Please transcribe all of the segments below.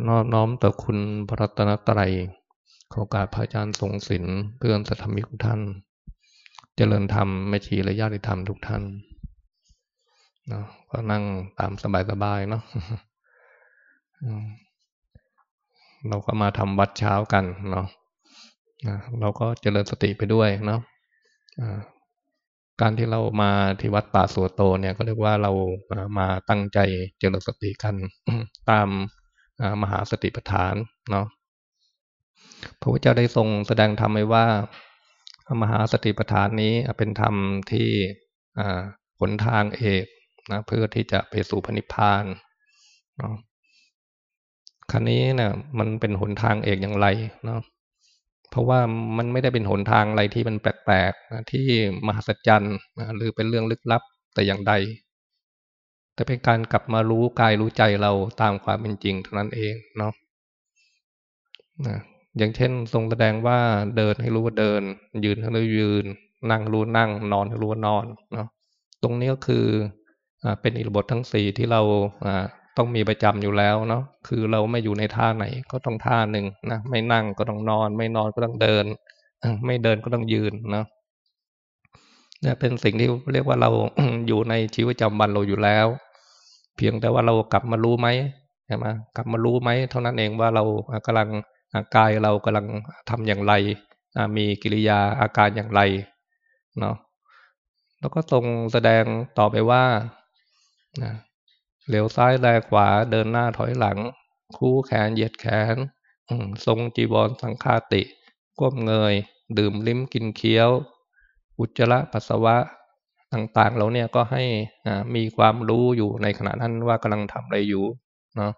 ขอนอบน้อมต่อคุณพระรัตนตรัยขอการพระอาจารย์ทรงศิลป์เพื่อนสัทธมิกทุกท่าน เจริญธรรมไม่ชีและญาติธรรมทุกท่านเนาะก็นั่งตามสบายๆเนาะเราก็มาทำวัดเช้ากันเนาะเราก็เจริญสติไปด้วยเนาะการที่เรามาที่วัดป่าสัวโตเนี่ยก็เรียกว่าเรามาตั้งใจเจริญสติกันตาม มหาสติปัฏฐานเนาะพระพุทธเจ้าได้ทรงแสดงธรรมไว้ว่ามหาสติปัฏฐานนี้เป็นธรรมที่หนทางเอกนะเพื่อที่จะไปสู่พระนิพพานเนาะคันนี้เนะี่ยมันเป็นหนทางเอกอย่างไรเนาะเพราะว่ามันไม่ได้เป็นหนทางอะไรที่มันแปลกๆที่มหัศจรรย์หรือเป็นเรื่องลึกลับแต่อย่างใด แต่เป็นการกลับมารู้กายรู้ใจเราตามความเป็นจริงเท่านั้นเองเนาะอย่างเช่นทรงแสดงว่าเดินให้รู้ว่าเดิน ยืนให้รู้ยืน นั่งรู้นั่ง นอนให้รู้ว่านอนเนาะตรงนี้ก็คือเป็นอิรบททั้งสี่ที่เราต้องมีประจำอยู่แล้วเนาะคือเราไม่อยู่ในท่าไหนก็ต้องท่าหนึ่งนะไม่นั่งก็ต้องนอน ไม่นอนก็ต้องเดิน ไม่เดินก็ต้องยืนเนาะเนี่ยเป็นสิ่งที่เรียกว่าเราอยู่ในชีวิตประจำวันเราอยู่แล้ว เพียงแต่ว่าเรากลับมารู้ไหมใช่ไหมกลับมารู้ไหมเท่านั้นเองว่าเรากำลังกายเรากำลังทำอย่างไรมีกิริยาอาการอย่างไรเนาะแล้วก็ทรงแสดงต่อไปว่านะเหลียวซ้ายแลขวาเดินหน้าถอยหลัง คู่แขนเหยียดแขนทรงจีวรสังฆาติ ก้มเงย ดื่มลิ้มกินเคี้ยว อุจจาระปัสสาวะ ต่างๆเราเนี่ยก็ให้มีความรู้อยู่ในขณะนั้นว่ากำลังทำอะไรอยู่เนาะ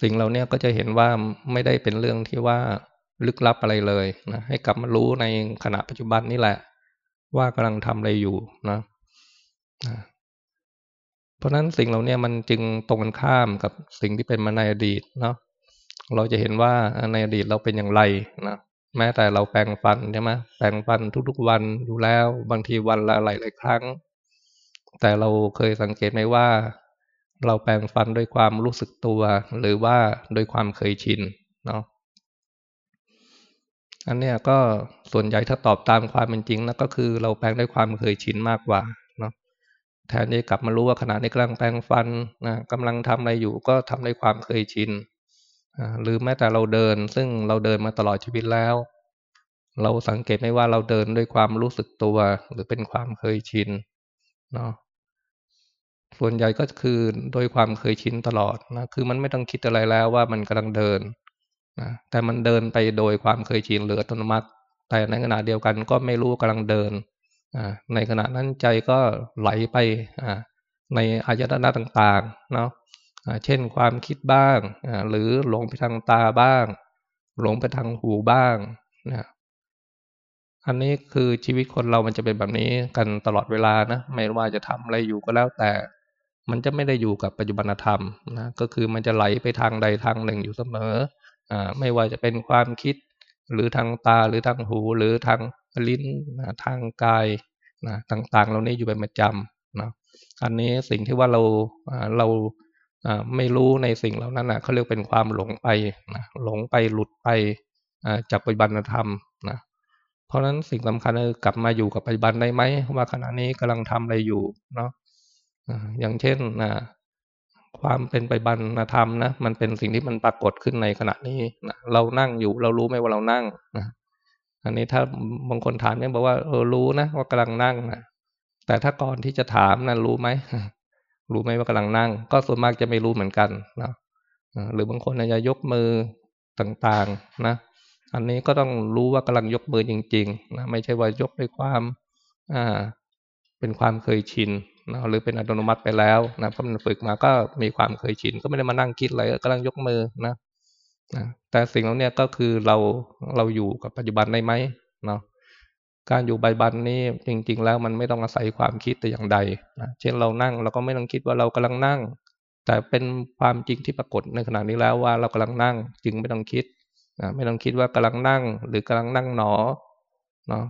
สิ่งเราเนี่ยก็จะเห็นว่าไม่ได้เป็นเรื่องที่ว่าลึกลับอะไรเลยนะให้กลับมารู้ในขณะปัจจุบันนี่แหละ ว่ากำลังทำอะไรอยู่นะเพราะนั้นสิ่งเหล่านี้มันจึงตรงกันข้ามกับสิ่งที่เป็นมาในอดีตเนาะเราจะเห็นว่าในอดีตเราเป็นอย่างไรนะ แม้แต่เราแปลงฟันใช่ไหมแปลงฟันทุกๆวันอยู่แล้ว บางทีวันละหลายๆครั้ง แต่เราเคยสังเกตไหมว่า เราแปลงฟันด้วยความรู้สึกตัว หรือว่าโดยความเคยชินเนาะอันเนี้ยก็ส่วนใหญ่ถ้าตอบตามความเป็นจริงนะก็คือ เราแปลงด้วยความเคยชินมากกว่าเนาะแทนที่กลับมารู้ว่าขณะนี้กำลังแปลงฟันนะกำลังทำอะไรอยู่ก็ทำในความเคยชิน หรือแม้แต่เราเดิน ซึ่งเราเดินมาตลอดชีวิตแล้ว เราสังเกตไม่ว่าเราเดินด้วยความรู้สึกตัว หรือเป็นความเคยชินเนาะส่วนใหญ่ก็คือโดยความเคยชินตลอดนะคือมันไม่ต้องคิดอะไรแล้วว่ามันกำลังเดินนะแต่มันเดินไปโดยความเคยชินหรืออัตโนมัติ แต่ในขณะเดียวกันก็ไม่รู้กำลังเดินในขณะนั้นใจก็ไหลไปในอายตนะต่างๆเนาะ เช่นความคิดบ้าง หรือหลงไปทางตาบ้าง หลงไปทางหูบ้างนะอันนี้คือชีวิตคนเรามันจะเป็นแบบนี้กันตลอดเวลานะ ไม่ว่าจะทำอะไรอยู่ก็แล้วแต่ มันจะไม่ได้อยู่กับปัจจุบันธรรมนะ ก็คือมันจะไหลไปทางใดทางหนึ่งอยู่เสมอ อ่า ไม่ว่าจะเป็นความคิด หรือทางตา หรือทางหู หรือทางลิ้นนะทางกายนะ ต่างๆ เรานี้อยู่เป็นประจำนะ อันนี้สิ่งที่ว่าเรา เรา ไม่รู้ในสิ่งเหล่านั้นนะเขาเรียกเป็นความหลงไปนะหลงไปหลุดไปจากปัจจุบันธรรมนะเพราะฉะนั้นสิ่งสำคัญคือกลับมาอยู่กับปัจจุบันได้ไหมว่าขณะนี้กำลังทำอะไรอยู่เนาะอย่างเช่นนะความเป็นไปบันธรรมนะมันเป็นสิ่งที่มันปรากฏขึ้นในขณะนี้นะเรานั่งอยู่ เรารู้ไหมว่าเรานั่งนะอันนี้ถ้าบางคนถามเนี่ยบอกว่าเออรู้นะว่ากำลังนั่งนะแต่ถ้าก่อนที่จะถามนะั้นรู้ไหม รู้ไหมว่ากำลังนั่ง ก็ส่วนมากจะไม่รู้เหมือนกันนะหรือบางคนอาจจะยกมือต่างๆนะอันนี้ก็ต้องรู้ว่ากำลังยกมือจริงๆนะไม่ใช่ว่ายกด้วยความอ่าเป็นความเคยชินนะหรือเป็นอัตโนมัติไปแล้วนะเพราะมันฝึกมาก็มีความเคยชิน ก็ไม่ได้มานั่งคิดอะไรกำลังยกมือนะนะแต่สิ่งเหล่านี้ก็คือเราเราอยู่กับปัจจุบันได้ไหมเนาะ การอยู่ปัจจุบันนี้จริง ๆ แล้วมันไม่ต้องอาศัยความคิดแต่อย่างใดนะเช่นเรานั่งเราก็ไม่ต้องคิดว่าเรากำลังนั่ง แต่เป็นความจริงที่ปรากฏในขณะนี้แล้วว่าเรากำลังนั่ง จึงไม่ต้องคิดนะไม่ต้องคิดว่ากำลังนั่ง หรือกำลังนั่งหนอเนาะ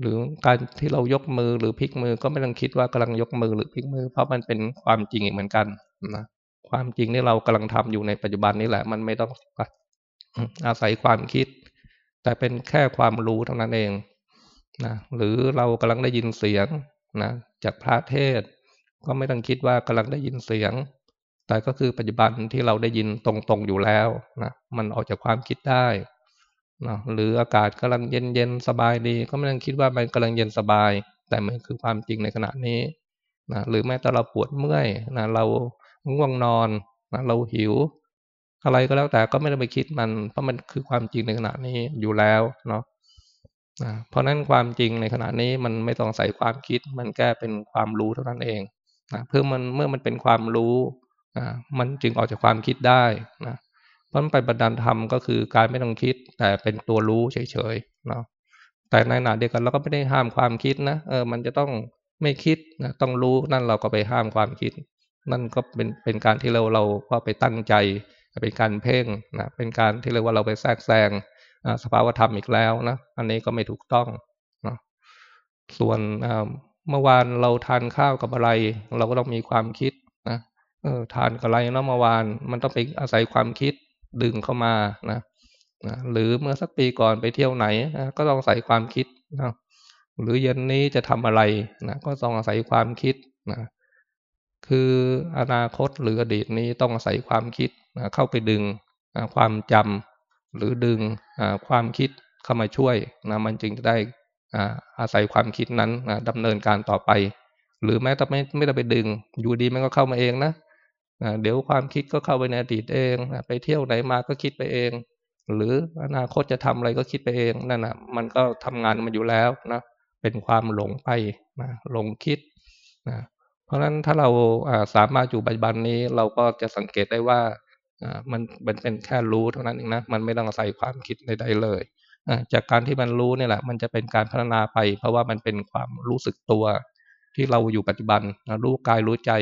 หรือการที่เรายกมือหรือพลิกมือก็ไม่ต้องคิดว่ากำลังยกมือหรือพลิกมือ เพราะมันเป็นความจริงอีกเหมือนกันนะคความจริงที่เรากำลังทำอยู่ในปัจจุบันนี้แหละ มันไม่ต้องอาศัยความคิด แต่เป็นแค่ความรู้เท่านั้นเองนะหรือเรากำลังได้ยินเสียงนะจากพระเทศ ก็ไม่ต้องคิดว่ากำลังได้ยินเสียง แต่ก็คือปัจจุบันที่เราได้ยินตรงๆอยู่แล้วนะมันออกจากความคิดได้นะหรืออากาศกำลังเย็นๆสบายดี ก็ไม่ต้องคิดว่ามันกำลังเย็นสบาย แต่มันคือความจริงในขณะนี้นะหรือแม้แต่เราปวดเมื่อยนะเราง่วงนอนนะเราหิว อะไรก็แล้วแต่ก็ไม่ต้องไปคิดมัน เพราะมันคือความจริงในขณะนี้อยู่แล้วเนาะเพราะนั้นความจริงในขณะนี้มันไม่ต้องใส่ความคิด มันแค่เป็นความรู้เท่านั้นเองนะเพื่อมันเมื่อมันเป็นความรู้นะมันจึงออกจากความคิดได้นะเพราะมันไปบันดาลธรรมก็คือการไม่ต้องคิด แต่เป็นตัวรู้เฉยๆเนาะแต่ในขณะเดียวกันเราก็ไม่ได้ห้ามความคิดนะเออมันจะต้องไม่คิดนะต้องรู้นั่นเราก็ไปห้ามความคิด นั่นก็เป็นเป็นการที่เราเราก็ไปตั้งใจ เป็นการเพ่งนะเป็นการที่เรียกว่าเราไปแทรกแซงสภาวธรรมอีกแล้วนะอันนี้ก็ไม่ถูกต้องนะส่วนเมื่อวานเราทานข้าวกับอะไร เราก็ต้องมีความคิดนะเออทานกับอะไรเนาะเมื่อวานมันต้องไปอาศัยความคิดดึงเข้ามานะนะหรือเมื่อสักปีก่อนไปเที่ยวไหนนะก็ต้องใส่ความคิดนะหรือเย็นนี้จะทำอะไรนะก็ต้องอาศัยความคิดนะ คืออนาคตหรืออดีตนี้ต้องอาศัยความคิดเข้าไปดึงความจำหรือดึงความคิดเข้ามาช่วยนะมันจึงจะได้อาศัยความคิดนั้นดำเนินการต่อไป หรือแม้แต่ไม่ไม่ได้ไปดึง อยู่ดีมันก็เข้ามาเองนะเดี๋ยวความคิดก็เข้าไปในอดีตเอง ไปเที่ยวไหนมาก็คิดไปเอง หรืออนาคตจะทำอะไรก็คิดไปเองนั่นนะมันก็ทำงานมันอยู่แล้วนะเป็นความหลงไปนะหลงคิดนะ เพราะฉะนั้นถ้าเราสามารถอยู่ปัจจุบันนี้เราก็จะสังเกตได้ว่ามันเป็นเป็นแค่รู้เท่านั้นเองนะมันไม่ต้องใส่ความคิดใดๆเลยจากการที่มันรู้นี่แหละ มันจะเป็นการพัฒนาไป เพราะว่ามันเป็นความรู้สึกตัวที่เราอยู่ปัจจุบันรู้กายรู้ใจ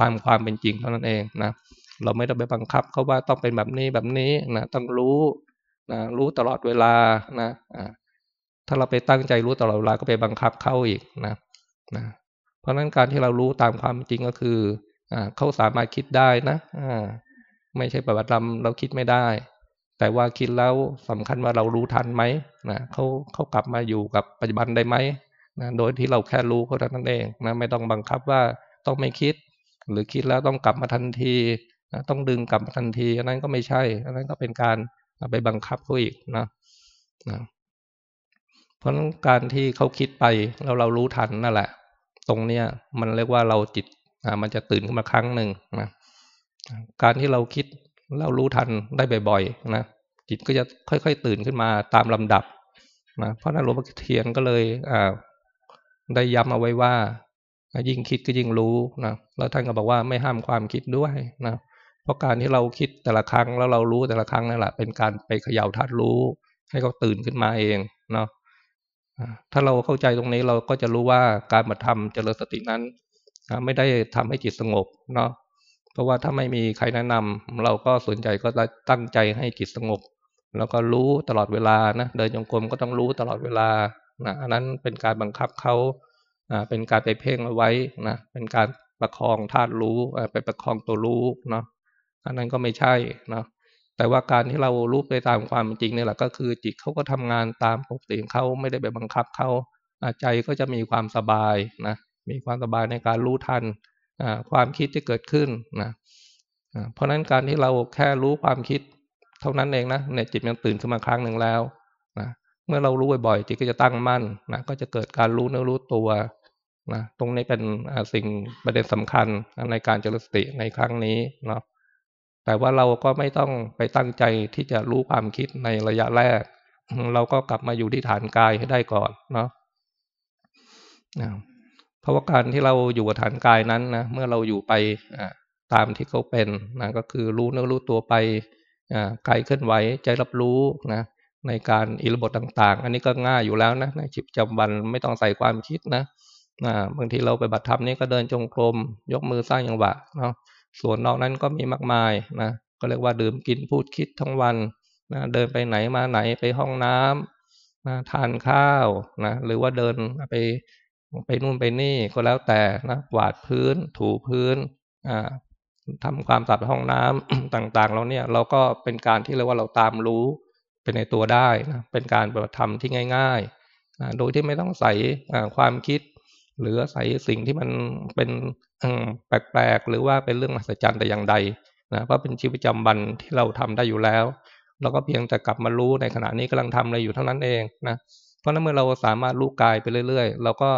ตามความเป็นจริงเท่านั้นเองนะเราไม่ต้องไปบังคับเขาว่าต้องเป็นแบบนี้แบบนี้นะต้องรู้นะรู้ตลอดเวลานะถ้าเราไปตั้งใจรู้ตลอดเวลาก็ไปบังคับเข้าอีกนะนะ เพราะฉะนั้นการที่เรารู้ตามความจริงก็คืออ่าเขาสามารถคิดได้นะอ่าไม่ใช่ปฏิบัติธรรมเราคิดไม่ได้ แต่ว่าคิดแล้วสำคัญว่าเรารู้ทันไหมนะเขาเขากลับมาอยู่กับปัจจุบันได้ไหมนะโดยที่เราแค่รู้เขาเท่านั้นเองนะไม่ต้องบังคับว่าต้องไม่คิด หรือคิดแล้วต้องกลับมาทันทีนะต้องดึงกลับมาทันทีอันนั้นก็ไม่ใช่อันนั้นก็เป็นการไปบังคับเขาอีกนะนะเพราะการที่เขาคิดไปแล้วเรารู้ทันนั่นแหละ ตรงเนี้ยมันเรียกว่าเราจิตอ่ามันจะตื่นขึ้นมาครั้งหนึ่งนะการที่เราคิดเรารู้ทันได้บ่อยๆนะจิตก็จะค่อย ๆ ตื่นขึ้นมาตามลำดับนะเพราะนั้นหลวงพ่อเทียนก็เลยอ่าได้ย้ำเอาไว้ว่า ยิ่งคิดก็ยิ่งรู้นะแล้วท่านก็บอกว่าไม่ห้ามความคิดด้วยนะเพราะการที่เราคิดแต่ละครั้งแล้วเรารู้แต่ละครั้งนั่นแหละเป็นการไปเขย่าธาตุรู้ ให้เขาตื่นขึ้นมาเองเนาะ ถ้าเราเข้าใจตรงนี้เราก็จะรู้ว่าการมาทำเจริญสตินั้นไม่ได้ทำให้จิตสงบเนาะเพราะว่าถ้าไม่มีใครแนะนำเราก็สนใจก็ตั้งใจให้จิตสงบ แล้วก็รู้ตลอดเวลานะเดินจงกรมก็ต้องรู้ตลอดเวลานะอันนั้นเป็นการบังคับเขาเป็นการไปเพ่งเอาไว้นะเป็นการประคองธาตุรู้ไปประคองตัวรู้เนาะอันนั้นก็ไม่ใช่เนาะ แต่ว่าการที่เรารู้ไปตามความจริงนี่แหละก็คือ จิตเขาก็ทำงานตามปกติเขาไม่ได้ไปบังคับเขาใจก็จะมีความสบายนะมีความสบายในการรู้ทันความคิดที่เกิดขึ้นนะเพราะนั้นการที่เราแค่รู้ความคิดเท่านั้นเองนะในจิตมันตื่นขึ้นมาครั้งหนึ่งแล้วนะเมื่อเรารู้บ่อยๆจิตก็จะตั้งมั่นนะก็จะเกิดการรู้เนื้อรู้ตัวนะตรงนี้เป็นสิ่งประเด็นสำคัญในการเจริญสติในครั้งนี้เนาะ แต่ว่าเราก็ไม่ต้องไปตั้งใจที่จะรู้ความคิดในระยะแรก เราก็กลับมาอยู่ที่ฐานกายให้ได้ก่อนเนาะเพราะว่าการที่เราอยู่กับฐานกายนั้นนะเมื่อเราอยู่ไปตามที่เขาเป็นนะก็คือรู้เนื้อรู้ตัวไปกายเคลื่อนไหวใจรับรู้นะในการอิรบทต่าง ๆ อันนี้ก็ง่ายอยู่แล้วนะในชีวิตประจำวันไม่ต้องใส่ความคิดนะบางทีเราไปบัตรธรรมนี่ก็เดินจงกรมยกมือสร้างย่างหวะเนาะ ส่วนนอกนั้นก็มีมากมายนะก็เรียกว่าดื่มกินพูดคิดทั้งวันนะเดินไปไหนมาไหนไปห้องน้ำนะทานข้าวนะหรือว่าเดินไปไปนู่นไปนี่ก็แล้วแต่นะกวาดพื้น ถูพื้นอ่าทำความสะอาดห้องน้ำต่างๆเราเนี่ยเราก็เป็นการที่เรียกว่าเราตามรู้เป็นในตัวได้นะเป็นการปฏิบัติธรรมที่ง่ายๆนะโดยที่ไม่ต้องใส่ความคิด หรือใส่สิ่งที่มันเป็น แปลกๆ หรือว่าเป็นเรื่องมหัศจรรย์แต่อย่างใดนะเพราะเป็นชีวิตประจำวันที่เราทำได้อยู่แล้ว เราก็เพียงแต่กลับมารู้ในขณะนี้กำลังทำอะไรอยู่เท่านั้นเองนะเพราะนั้นเมื่อเราสามารถรู้กายไปเรื่อยๆ เราก็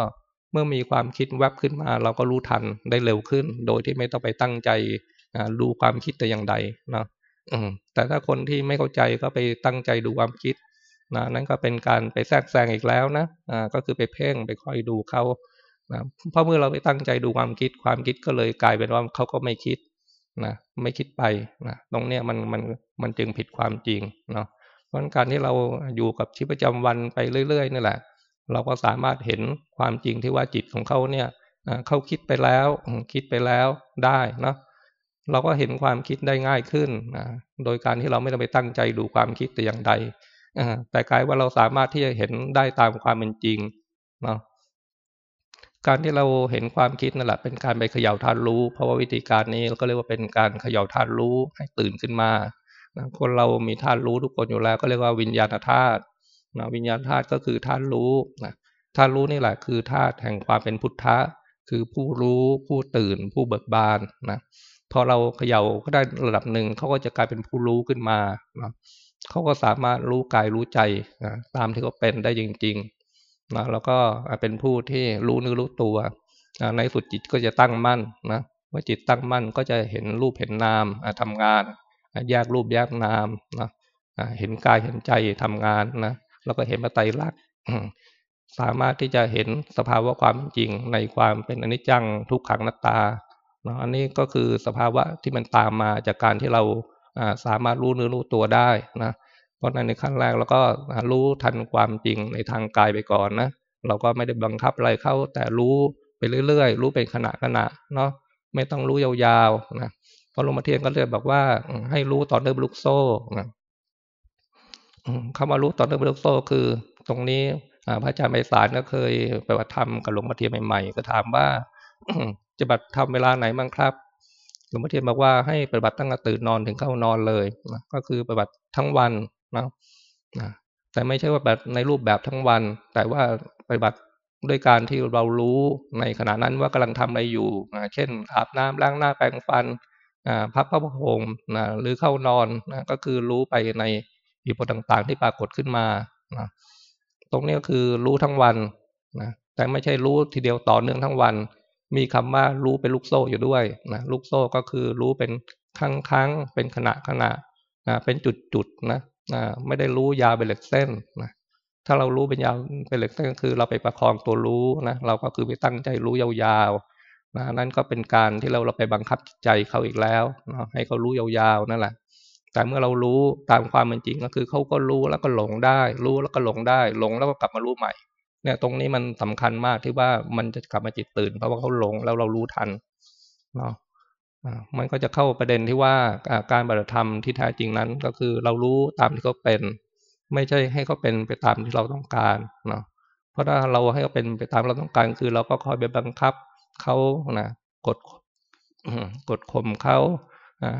เมื่อมีความคิดแวบขึ้นมา เราก็รู้ทันได้เร็วขึ้น โดยที่ไม่ต้องไปตั้งใจดูความคิดแต่อย่างใดนะแต่ถ้าคนที่ไม่เข้าใจก็ไปตั้งใจดูความคิดนะนั่นก็เป็นการไปแทรกแซงอีกแล้วนะอ่าก็คือไปเพ่งไปคอยดูเขา นะเพราะเมื่อเราไปตั้งใจดูความคิด ความคิดก็เลยกลายเป็นว่าเขาก็ไม่คิดนะไม่คิดไปนะตรงเนี้ยมันมันมันจึงผิดความจริงเนาะเพราะการที่เราอยู่กับชีวิตประจำวันไปเรื่อยๆนี่แหละ เราก็สามารถเห็นความจริงที่ว่าจิตของเขาเนี่ยเขาคิดไปแล้วคิดไปแล้วได้เนาะเราก็เห็นความคิดได้ง่ายขึ้นนะโดยการที่เราไม่ต้องไปตั้งใจดูความคิดแต่อย่างใดแต่กลายว่าเราสามารถที่จะเห็นได้ตามความเป็นจริงเนาะ การที่เราเห็นความคิดนั่นแหละเป็นการไปเขย่าธาตุรู้ เพราะว่าวิธีการนี้เราก็เรียกว่าเป็นการเขย่าธาตุรู้ให้ตื่นขึ้นมาคนเรามีธาตุรู้ทุกคนอยู่แล้ว ก็เรียกว่าวิญญาณธาตุนะวิญญาณธาตุก็คือธาตุรู้นะธาตุรู้นี่แหละคือธาตุแห่งความเป็นพุทธะ คือผู้รู้ผู้ตื่น ผู้เบิกบานนะพอเราเขย่าก็ได้ระดับหนึ่งเขาก็จะกลายเป็นผู้รู้ขึ้นมานะเขาก็สามารถรู้กายรู้ใจนะตามที่เขาเป็นได้จริง ๆ นะแล้วก็เป็นผู้ที่รู้เนื้อรู้ตัวนะในสุดจิตก็จะตั้งมั่นนะเมื่อจิตตั้งมั่นก็จะเห็นรูปเห็นนามทำงานแยกรูปแยกนามนะเห็นกายเห็นใจทำงานนะแล้วก็เห็นมาไตรลักษณ์สามารถที่จะเห็นสภาวะความจริงในความเป็นอนิจจังทุกขังนัตตานะอันนี้ก็คือสภาวะที่มันตามมาจากการที่เราสามารถรู้เนื้อรู้ตัวได้นะ เพราะในขั้นแรกเราก็รู้ทันความจริงในทางกายไปก่อนนะเราก็ไม่ได้บังคับอะไรเข้า แต่รู้ไปเรื่อยๆ รู้เป็นขณะขณะเนาะไม่ต้องรู้ยาวๆนะพอลงมาเทียนก็เลยบอกว่าให้รู้ตอนเดิมลูกโซ่นะคำว่ารู้ตอนเดิมลูกโซ่คือ ตรงนี้พระอาจารย์ไพศาลก็เคยไปวัดธรรมกับหลวงพ่อเทียนใหม่ๆ ก็ถามว่าจะบัตรทำเวลาไหนบ้างครับหลวงพ่อเทียนบอกว่าให้ปฏิบัติตั้งแต่ตื่นนอนถึงเข้านอนเลยนะก็คือปฏิบัติทั้งวัน นะนะแต่ไม่ใช่ว่าแบบในรูปแบบทั้งวัน แต่ว่าปฏิบัติด้วยการที่เรารู้ในขณะนั้นว่ากำลังทำอะไรอยู่นะเช่น อาบน้ำล้างหน้าแปรงฟันพักพระพรมนะหรือเข้านอนนะก็คือรู้ไปในอิปต่างๆ ที่ปรากฏขึ้นมานะตรงนี้ก็คือรู้ทั้งวันนะแต่ไม่ใช่รู้ทีเดียวต่อเนื่องทั้งวัน มีคำว่ารู้เป็นลูกโซ่อยู่ด้วยนะลูกโซ่ก็คือรู้เป็นครั้งครั้งเป็นขณะขณะนะเป็นจุดจุดนะ นะไม่ได้รู้ยาวเป็นเหล็กเส้นนะถ้าเรารู้เป็นยาวเป็นเหล็กเส้นก็คือ เราไปประคองตัวรู้นะเราก็คือไปตั้งใจรู้ยาวๆนะนั่นก็เป็นการที่เราเราไปบังคับใจเขาอีกแล้วนะให้เขารู้ยาวๆนั่นแหละ แต่เมื่อเรารู้ตามความเป็นจริงก็คือเขาก็รู้แล้วก็หลงได้ รู้แล้วก็หลงได้หลงแล้วก็กลับมารู้ใหม่ เนี่ยตรงนี้มันสำคัญมากที่ว่ามันจะกลับมาจิตตื่น เพราะว่าเขาหลงแล้วเรารู้ทันเนาะ มันก็จะเข้าประเด็นที่ว่าการบัตธรรมที่แท้จริงนั้นก็คือเรารู้ตามที่เขาเป็น ไม่ใช่ให้เขาเป็นไปตามที่เราต้องการเนาะเพราะถ้าเราให้เขาเป็นไปตามเราต้องการ คือเราก็คอยไปบังคับเขานะกดกดข่มเขา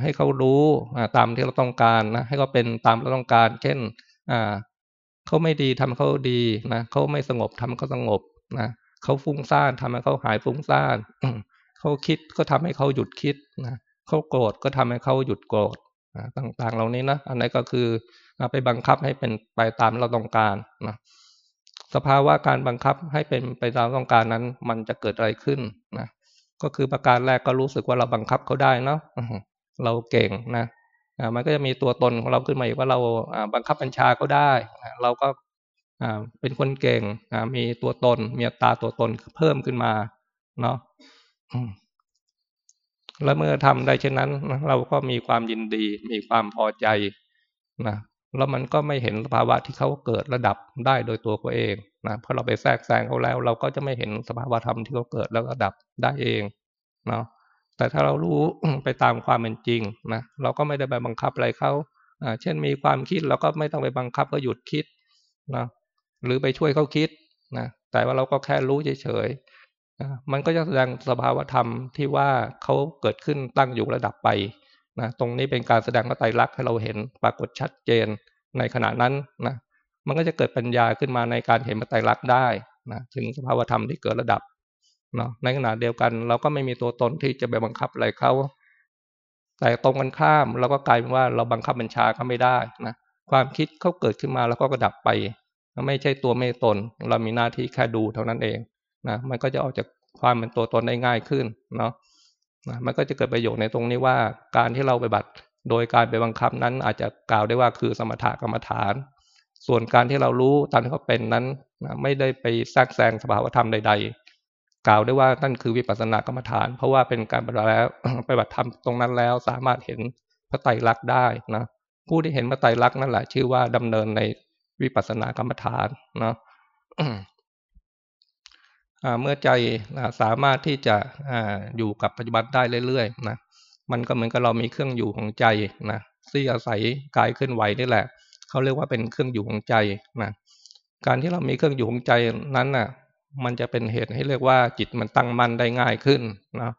ให้เขารู้ตามที่เราต้องการนะให้เขาเป็นตามเราต้องการ เช่นเขาไม่ดีทำเขาดีนะเขาไม่สงบทำเขาสงบนะเขาฟุ้งซ่านทำให้เขาหายฟุ้งซ่าน เขาคิดก็ทำให้เขาหยุดคิดนะเขาโกรธก็ทำให้เขาหยุดโกรธต่างๆ เหล่านี้นะอันนี้ก็คือไปบังคับให้เป็นไปตามเราต้องการนะสภาวะการบังคับให้เป็นไปตามต้องการนั้น มันจะเกิดอะไรขึ้นนะก็คือประการแรกก็รู้สึกว่าเราบังคับเขาได้เนาะเราเก่งนะมันก็จะมีตัวตนของเราขึ้นมาอีกว่าเราบังคับบัญชาก็ได้เราก็เป็นคนเก่งมีตัวตนมีตาตัวตนเพิ่มขึ้นมาเนาะ แล้วเมื่อทำได้เช่นนั้นเราก็มีความยินดี มีความพอใจนะแล้วมันก็ไม่เห็นสภาวะที่เขาเกิดระดับได้โดยตัวเขาเองนะพราะเราไปแทรกแซงเขาแล้ว เราก็จะไม่เห็นสภาวะธรรมที่เขาเกิดแล้วระดับได้เองเนาะแต่ถ้าเรารู้ไปตามความเป็นจริงนะเราก็ไม่ได้ไปบังคับอะไรเขาเช่นมีความคิดเราก็ไม่ต้องไปบังคับก็หยุดคิดนะหรือไปช่วยเขาคิดนะแต่ว่าเราก็แค่รู้เฉย มันก็จะแสดงสภาวธรรมที่ว่าเขาเกิดขึ้นตั้งอยู่ระดับไปนะตรงนี้เป็นการแสดงพระไตรลักษณ์ให้เราเห็นปรากฏชัดเจนในขณะนั้นนะมันก็จะเกิดปัญญาขึ้นมาในการเห็นพระไตรลักษณ์ได้นะถึงสภาวธรรมที่เกิดระดับเนาะในขณะเดียวกันเราก็ไม่มีตัวตนที่จะไปบังคับอะไรเขาแต่ตรงกันข้ามเราก็กลายเป็นว่าเราบังคับบัญชาเขาไม่ได้นะความคิดเขาเกิดขึ้นมาแล้วก็กระดับไป ไม่ใช่ตัวไม่ตน เรามีหน้าที่แค่ดูเท่านั้นเอง นะมันก็จะออกจากความเป็นตัวตนได้ง่ายขึ้นเนาะนะมันก็จะเกิดประโยชน์ในตรงนี้ว่าการที่เราไปบัตรโดยการไปบังคับนั้นอาจจะกล่าวได้ว่าคือสมถะกรรมฐาน ส่วนการที่เรารู้ตามที่เขาเป็นนั้นนะไม่ได้ไปแทรกแซงสภาวธรรมใด ๆ กล่าวได้ว่านั่นคือวิปัสสนากรรมฐาน เพราะว่าเป็นการปฏิบัติแล้วไปบัติธรรมตรงนั้นแล้วสามารถเห็นพระไตรลักษณ์ได้นะผู้ที่เห็นพระไตรลักษณ์นั่นแหละชื่อว่าดำเนินในวิปัสสนากรรมฐานเนาะ เมื่อใจสามารถที่จะอยู่กับปัจจุบันได้เรื่อยๆนะมันก็เหมือนกับเรามีเครื่องอยู่ของใจนะที่อาศัยกายเคลื่อนไหวนี่แหละเขาเรียกว่าเป็นเครื่องอยู่ของใจนะการที่เรามีเครื่องอยู่ของใจนั้นน่ะ มันจะเป็นเหตุให้เรียกว่า จิตมันตั้งมั่นได้ง่ายขึ้นนะ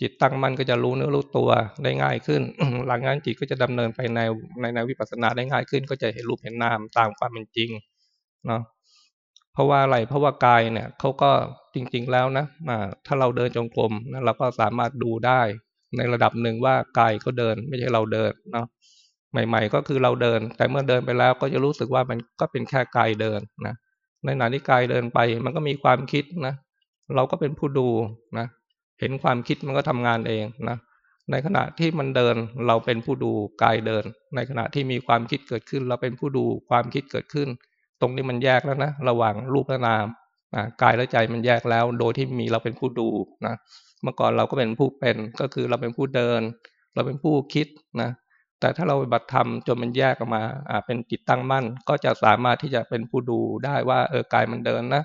จิตตั้งมั่นก็จะรู้เนื้อรู้ตัวได้ง่ายขึ้น หลังนั้นจิตก็จะดำเนินไปในในในวิปัสสนาได้ง่ายขึ้น ก็จะเห็นรูปเห็นนามตามความเป็นจริงเนาะ เพราะว่าอะไรเพราะว่ากายเนี่ยเขาก็จริง ๆแล้วนะถ้าเราเดินจงกรมนะเราก็สามารถดูได้ ในระดับหนึ่งว่ากายเขาเดินไม่ใช่เราเดินเนาะใหม่ ๆ ก็คือเราเดิน แต่เมื่อเดินไปแล้วก็จะรู้สึกว่ามันก็เป็นแค่กายเดินนะในขณะที่กายเดินไป มันก็มีความคิดนะเราก็เป็นผู้ดูนะเห็นความคิดมันก็ทำงานเองนะในขณะที่มันเดินเราเป็นผู้ดูกายเดิน ในขณะที่มีความคิดเกิดขึ้น เราเป็นผู้ดูความคิดเกิดขึ้น ตรงนี้มันแยกแล้วนะระหว่างรูปและนามกายและใจมันแยกแล้ว โดยที่มีเราเป็นผู้ดูนะเมื่อก่อนเราก็เป็นผู้เป็นก็คือเราเป็นผู้เดิน เราเป็นผู้คิดนะแต่ถ้าเราบัติธรรมจนมันแยกออกมาเป็นจิตตั้งมั่น ก็จะสามารถที่จะเป็นผู้ดูได้ว่าเออกายมันเดินนะ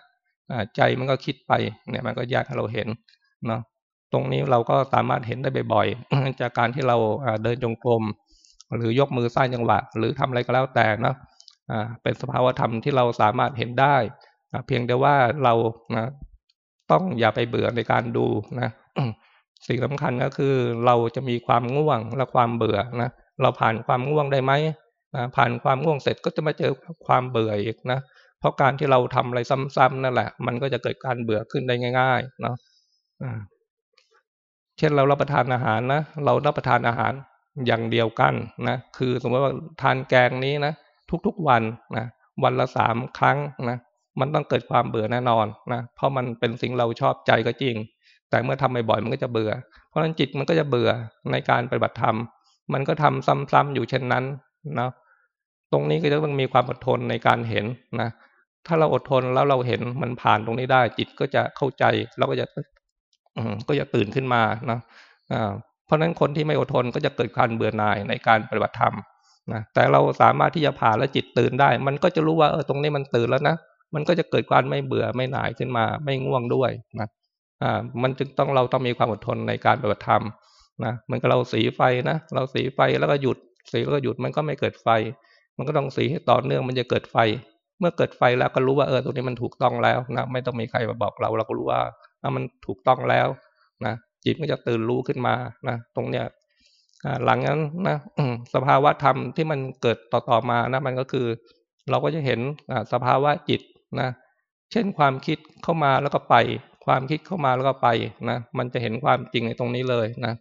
ใจมันก็คิดไปเนี่ยมันก็แยกให้เราเห็นเนาะตรงนี้เราก็สามารถเห็นได้บ่อยๆจากการที่เราเดินจงกรมหรือยกมือสร้างจังหวะหรือทำอะไรก็แล้วแต่นะ เป็นสภาวธรรมที่เราสามารถเห็นได้เพียงแต่ว่าเรานะต้องอย่าไปเบื่อในการดูนะสิ่งสำคัญก็คือเราจะมีความง่วงและความเบื่อนะเราผ่านความง่วงได้ไหมผ่านความง่วงเสร็จก็จะมาเจอความเบื่ออีกนะเพราะการที่เราทำอะไรซ้ำๆนั่นแหละ มันก็จะเกิดการเบื่อขึ้นได้ง่าย ๆ เนาะเช่นเรารับประทานอาหารนะเรารับประทานอาหารอย่างเดียวกันนะคือสมมติว่าทานแกงนี้นะ ทุกๆวันนะวันละสามครั้งนะมันต้องเกิดความเบื่อแน่นอนนะเพราะมันเป็นสิ่งเราชอบใจก็จริง แต่เมื่อทำบ่อยๆมันก็จะเบื่อ เพราะฉะนั้นจิตมันก็จะเบื่อในการปฏิบัติธรรม มันก็ทำซ้ำๆอยู่เช่นนั้นนะตรงนี้ก็จะต้องมีความอดทนในการเห็นนะถ้าเราอดทนแล้วเราเห็นมันผ่านตรงนี้ได้ จิตก็จะเข้าใจเราก็จะก็จะตื่นขึ้นมานะเพราะฉะนั้นคนที่ไม่อดทนก็จะเกิดการเบื่อหน่ายในการปฏิบัติธรรม นะแต่เราสามารถที่จะผ่านและจิตตื่นได้ มันก็จะรู้ว่าเออตรงนี้มันตื่นแล้วนะมันก็จะเกิดการไม่เบื่อไม่หน่ายขึ้นมา ไม่ง่วงด้วยนะอ่ามันจึงต้องเราต้องมีความอดทนในการปฏิบัติธรรมนะมันก็เราสีไฟนะเราสีไฟแล้วก็หยุดสีแล้วก็หยุดมันก็ไม่เกิดไฟ มันก็ต้องสีให้ต่อเนื่องมันจะเกิดไฟ เมื่อเกิดไฟแล้วก็รู้ว่าเออตรงนี้มันถูกต้องแล้วนะไม่ต้องมีใครมาบอกเราเราก็รู้ว่ามันถูกต้องแล้วนะจิตก็จะตื่นรู้ขึ้นมานะตรงเนี้ย หลังนั้นนะสภาวะธรรมที่มันเกิดต่อๆมานะ มันก็คือ เราก็จะเห็นสภาวะจิตนะ เช่นความคิดเข้ามาแล้วก็ไป ความคิดเข้ามาแล้วก็ไปนะ มันจะเห็นความจริงในตรงนี้เลยนะ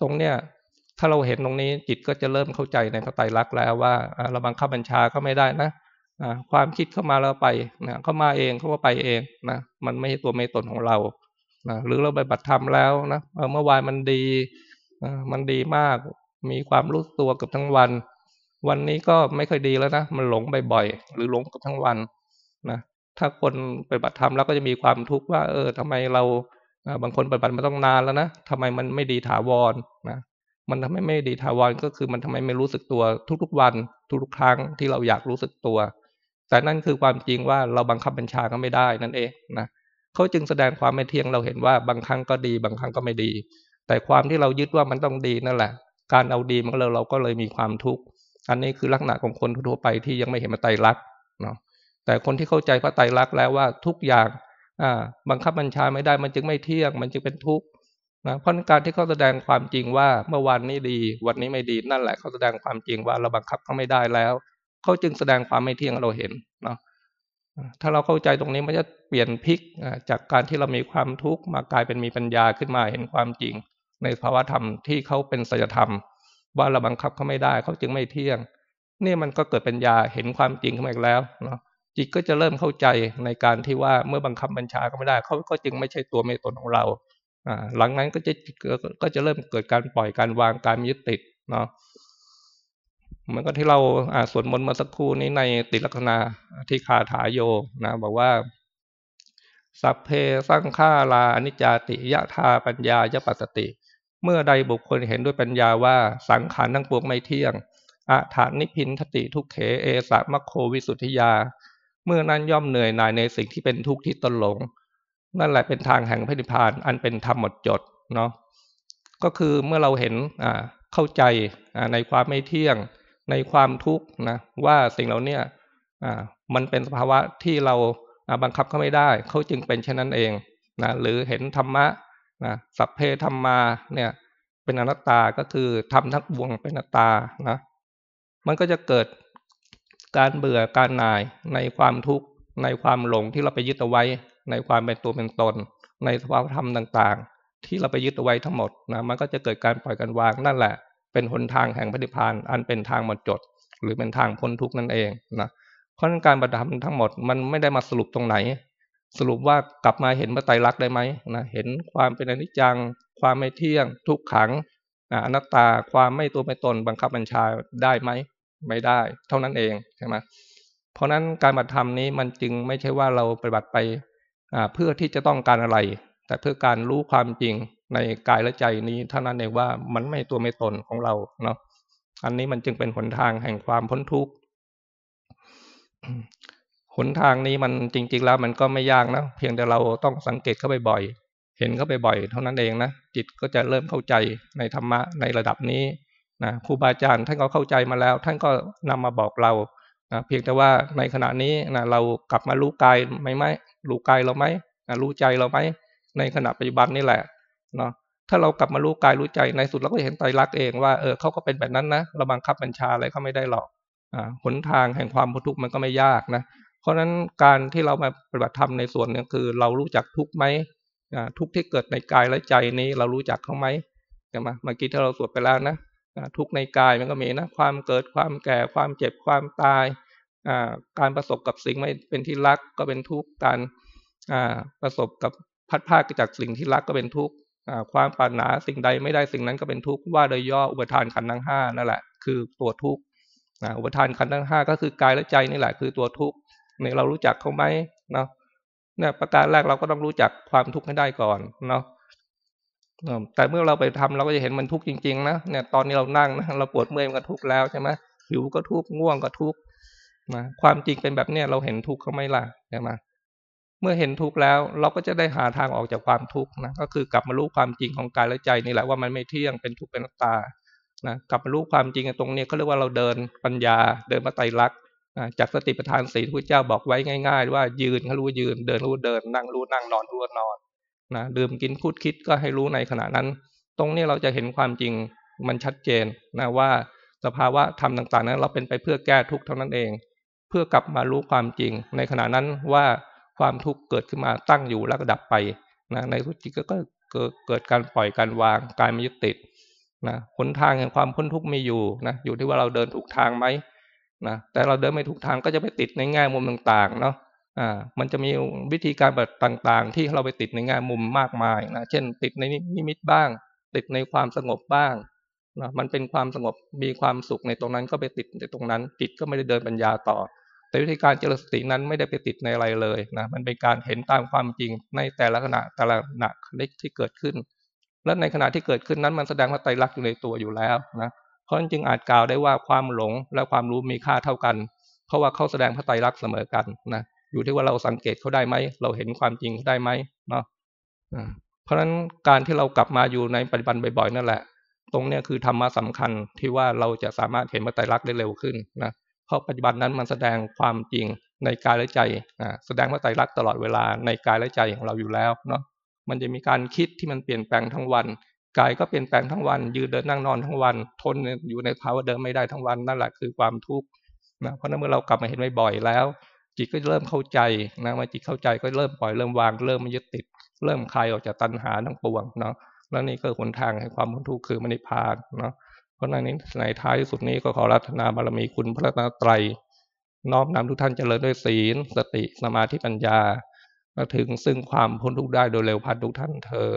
ตรงเนี้ยถ้าเราเห็นตรงนี้จิตก็จะเริ่มเข้าใจในพระไตรลักษณ์แล้วว่าเราบังคับบัญชาก็ไม่ได้นะความคิดเข้ามาแล้วไปนะเข้ามาเองเขาก็ไปเองนะมันไม่ใช่ตัวไม่ตนของเรานะหรือเราไปบัตรธรรมแล้วนะเมื่อวานมันดี มันดีมาก มีความรู้ตัวกับทั้งวัน วันนี้ก็ไม่ค่อยดีแล้วนะ มันหลงบ่อยๆ หรือหลงกับทั้งวันนะ ถ้าคนไปบัตรธรรมแล้วก็จะมีความทุกข์ว่า เออทำไมเราบางคนปฏิบัติมาต้องนานแล้วนะทำไมมันไม่ดีถาวรนะ มันทำให้ไม่ดีถาวรก็คือมันทำไมไม่รู้สึกตัวทุกๆวัน ทุกๆครั้งที่เราอยากรู้สึกตัว แต่นั่นคือความจริงว่าเราบังคับบัญชาก็ไม่ได้นั่นเองนะเขาจึงแสดงความไม่เที่ยงเราเห็นว่าบางครั้งก็ดี บางครั้งก็ไม่ดี แต่ความที่เรายึดว่ามันต้องดีนั่นแหละ การเอาดีมันเราเราก็เลยมีความทุกข์ อันนี้คือลักษณะของคนทั่วไปที่ยังไม่เห็นพระไตรลักษณ์เนาะ แต่คนที่เข้าใจพระไตรลักษณ์แล้วว่าทุกอย่างอ่าบังคับบัญชาไม่ได้มันจึงไม่เที่ยง มันจึงเป็นทุกข์นะเพราะการที่เขาแสดงความจริงว่าเมื่อวานนี้ดี วันนี้ไม่ดีนั่นแหละเขาแสดงความจริงว่าเราบังคับเขาไม่ได้แล้วเขาจึงแสดงความไม่เที่ยงเราเห็นเนาะถ้าเราเข้าใจตรงนี้มันจะเปลี่ยนพลิกจากการที่เรามีความทุกข์มากลายเป็นมีปัญญาขึ้นมาเห็นความจริง ในภาวะธรรมที่เขาเป็นสัจธรรม ว่าเราบังคับเขาไม่ได้เขาจึงไม่เที่ยง นี่มันก็เกิดปัญญาเห็นความจริงขึ้นมาอีกแล้วเนาะจิตก็จะเริ่มเข้าใจในการที่ว่าเมื่อบังคับบัญชาเขาไม่ได้เขาก็จึงไม่ใช่ตัวเมตตนของเราอ่าหลังนั้นก็จะก็จะเริ่มเกิดการปล่อยการวางการยึดติดเนาะเหมือนกับที่เราอ่าสวดมนต์มาสักครู่นี้ในติลักษณะที่คาถาโยนะบอกว่าสัพเพสังขาราอนิจจติยะธาปัญญายปัสติ เมื่อใดบุคคลเห็นด้วยปัญญาว่าสังขารทั้งปวงไม่เที่ยงอาถานิพินทติทุกเขเอสะมะโควิสุทธิยา เมื่อนั้นย่อมเหนื่อยหน่ายในสิ่งที่เป็นทุกข์ที่ตนหลง นั่นแหละเป็นทางแห่งพระนิพพานอันเป็นธรรมหมดจดเนาะก็คือเมื่อเราเห็นอ่าเข้าใจอ่าในความไม่เที่ยง ในความทุกข์นะว่าสิ่งเหล่านี้อ่ามันเป็นสภาวะที่เราบังคับเขาไม่ได้ เขาจึงเป็นเช่นนั้นเองนะหรือเห็นธรรมะ นะสัพเพธรรมาเนี่ยเป็นอนัตตาก็คือทำทั้งวงเป็นอนัตตานะมันก็จะเกิดการเบื่อการหน่ายในความทุกข์ในความหลงที่เราไปยึดเอาไว้ ในความเป็นตัวเป็นตน ในสภาวธรรมต่างๆ ที่เราไปยึดเอาไว้ทั้งหมดนะมันก็จะเกิดการปล่อยกันวางนั่นแหละ เป็นหนทางแห่งพระนิพพานอันเป็นทางหมดจด หรือเป็นทางพ้นทุกข์นั่นเองนะเพราะนั้นการปฏิบัติทั้งหมดมันไม่ได้มาสรุปตรงไหน สรุปว่ากลับมาเห็นพระไตรลักษณ์ได้ไหมนะเห็นความเป็นอนิจจัง ความไม่เที่ยง ทุกขังอนัตตาความไม่ตัวไม่ตนบังคับบัญชาได้ไหมไม่ได้ เท่านั้นเองใช่ไหมเพราะนั้นการปฏิธรรมนี้มันจึงไม่ใช่ว่าเราปฏิบัติไปเพื่อที่จะต้องการอะไร แต่เพื่อการรู้ความจริงในกายและใจนี้เท่านั้นเองว่ามันไม่ตัวไม่ตนของเราเนาะอันนี้มันจึงเป็นหนทางแห่งความพ้นทุกข์ หนทางนี้มันจริง ๆ แล้วมันก็ไม่ยากนะ เพียงแต่เราต้องสังเกตเข้าไปบ่อย เห็นเข้าไปบ่อย เท่านั้นเองนะจิตก็จะเริ่มเข้าใจในธรรมะในระดับนี้นะครูบาอาจารย์ท่านก็เข้าใจมาแล้ว ท่านก็นำมาบอกเรานะเพียงแต่ว่าในขณะนี้นะเรากลับมารู้กายไหมไหมรู้กายเราไหมนะรู้ใจเราไหมในขณะปัจจุบันนี่แหละเนาะถ้าเรากลับมารู้กายรู้ใจในสุดเราก็เห็นไตรลักษณ์เองว่าเออเขาก็เป็นแบบนั้นนะเราบังคับบัญชาอะไรเขาไม่ได้หรอกอ่าหนทางแห่งความพ้นทุกข์มันก็ไม่ยากนะ ราะฉะนั้นการที่เรามาปฏิบัติธรรมในส่วนนี้คือเรารู้จักทุกไหมทุกที่เกิดในกายและใจนี้เรารู้จักเขาไหมใช่ไหมเมื่อกี้ที่เราสวดไปแล้วนะทุกในกายมันก็มีนะความเกิดความแก่ความเจ็บความตายการประสบกับสิ่งไม่เป็นที่รักก็เป็นทุกข์การประสบกับพัดพาจากสิ่งที่รักก็เป็นทุกข์ความปรารถนาสิ่งใดไม่ได้สิ่งนั้นก็เป็นทุกข์ว่าโดยย่ออุปทานขันธ์ทั้งห้านั่นแหละคือตัวทุกข์อุปทานขันธ์ทั้งห้าก็คือกายและใจนี่แหละคือตัวทุกข์ เนี่ยเรารู้จักเขาไหมเนาะเนี่ยประการแรกเราก็ต้องรู้จักความทุกข์ให้ได้ก่อนเนาะแต่เมื่อเราไปทำเราก็จะเห็นมันทุกข์จริงๆนะเนี่ยตอนนี้เรานั่งนะเราปวดเมื่อยมันก็ทุกข์แล้วใช่ไหมหิวก็ทุกข์ง่วงก็ทุกข์นะความจริงเป็นแบบเนี้ยเราเห็นทุกข์เขาไหมล่ะใช่ไหมเมื่อเห็นทุกข์แล้วเราก็จะได้หาทางออกจากความทุกข์นะก็คือกลับมารู้ความจริงของกายและใจนี่แหละว่ามันไม่เที่ยงเป็นทุกข์เป็นตานะกลับมารู้ความจริงตรงนี้เขาเรียกว่าเราเดินปัญญาเดินมาไตรลักษณ์ จากสติปัฏฐานสี่ที่พระเจ้าบอกไว้ง่าย ๆ ว่ายืนเขารู้ยืนเดินรู้เดิน นั่งรู้นั่งนอนรู้นอนนะดื่มกินพูดคิดก็ให้รู้ในขณะนั้น ตรงนี้เราจะเห็นความจริงมันชัดเจนนะว่าสภาวะธรรมต่างๆ นั้น เราเป็นไปเพื่อแก้ทุกข์เท่านั้นเอง เพื่อกลับมารู้ความจริง ในขณะนั้นว่าความทุกข์เกิดขึ้นมาตั้งอยู่แล้วก็ดับไปนะในทุกจิตก็เกิดการปล่อยการวางการไม่ยึดติดนะหนทางแห่งความพ้นทุกข์มีอยู่นะอยู่ที่ว่าเราเดินถูกทางไหม นะแต่เราเดินไม่ถูกทางก็จะไปติดในแง่มุมต่างๆเนาะอ่ามันจะมีวิธีการแบบต่างๆ ที่เราไปติดในแง่มุมมากมายนะเช่น ติดในนิมิตบ้าง ติดในความสงบบ้างนะมันเป็นความสงบมีความสุขในตรงนั้นก็ไปติดในตรงนั้นจิตก็ไม่ได้เดินปัญญาต่อ แต่วิธีการเจริญสตินั้นไม่ได้ไปติดในอะไรเลยนะมันเป็นการเห็นตามความจริงในแต่ละขณะแต่ละขณะเล็กที่เกิดขึ้น และในขณะที่เกิดขึ้นนั้นมันแสดงว่าไตรลักษณ์อยู่ในตัวอยู่แล้วนะ เพราะจึงอาจกล่าวได้ว่าความหลงและความรู้มีค่าเท่ากัน เพราะว่าเขาแสดงพระไตรลักษณ์เสมอกันนะอยู่ที่ว่าเราสังเกตเขาได้ไหมเราเห็นความจริงเขาได้ไหมเนาะเพราะฉะนั้นการที่เรากลับมาอยู่ในปฏิบัติบ่อยๆนั่นแหละ ตรงเนี้ยคือธรรมะสาคัญที่ว่าเราจะสามารถเห็นพระไตรลักษณ์ได้เร็วขึ้นนะเพราะปัจจุบันนั้นมันแสดงความจริงในกายและใจอ่าแสดงว่าใจรักตลอดเวลาในกายและใจของเราอยู่แล้วเนาะมันจะมีการคิดที่มันเปลี่ยนแปลงทั้งวัน กายก็เปลี่ยนแปลงทั้งวัน ยืนเดินนั่งนอนทั้งวัน ทนอยู่ในภาวะเดิมไม่ได้ทั้งวันนั่นแหละคือความทุกข์นะเพราะนั้นเมื่อเรากลับมาเห็นบ่อยๆแล้ว จิตก็เริ่มเข้าใจนะเมื่อจิตเข้าใจก็เริ่มปล่อยเริ่มวางเริ่มไม่ยึดติด เริ่มคลายออกจากตัณหาทั้งปวงเนาะแล้วนี่ก็หนทางแห่งความพ้นทุกข์คือมรรคผลเนาะเพราะในนี้ในท้ายที่สุดนี้ก็ขอรัตนาบารมีคุณพระตนตรัยน้อมนำทุกท่านเจริญด้วยศีล สติสมาธิปัญญามาถึงซึ่งความพ้นทุกข์ได้โดยเร็วพันทุกท่านเทอ